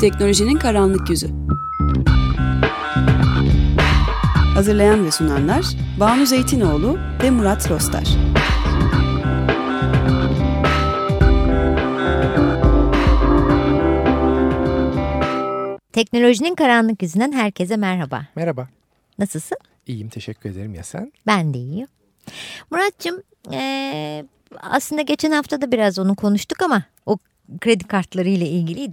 Teknolojinin karanlık yüzü. Hazırlayan ve sunanlar Banu Zeytinoğlu ve Murat Rostar. Teknolojinin karanlık yüzünden herkese merhaba. Merhaba. Nasılsın? İyiyim teşekkür ederim ya sen? Ben de iyiyim. Muratcığım ee, aslında geçen hafta da biraz onu konuştuk ama o kredi kartları ile ilgiliydi.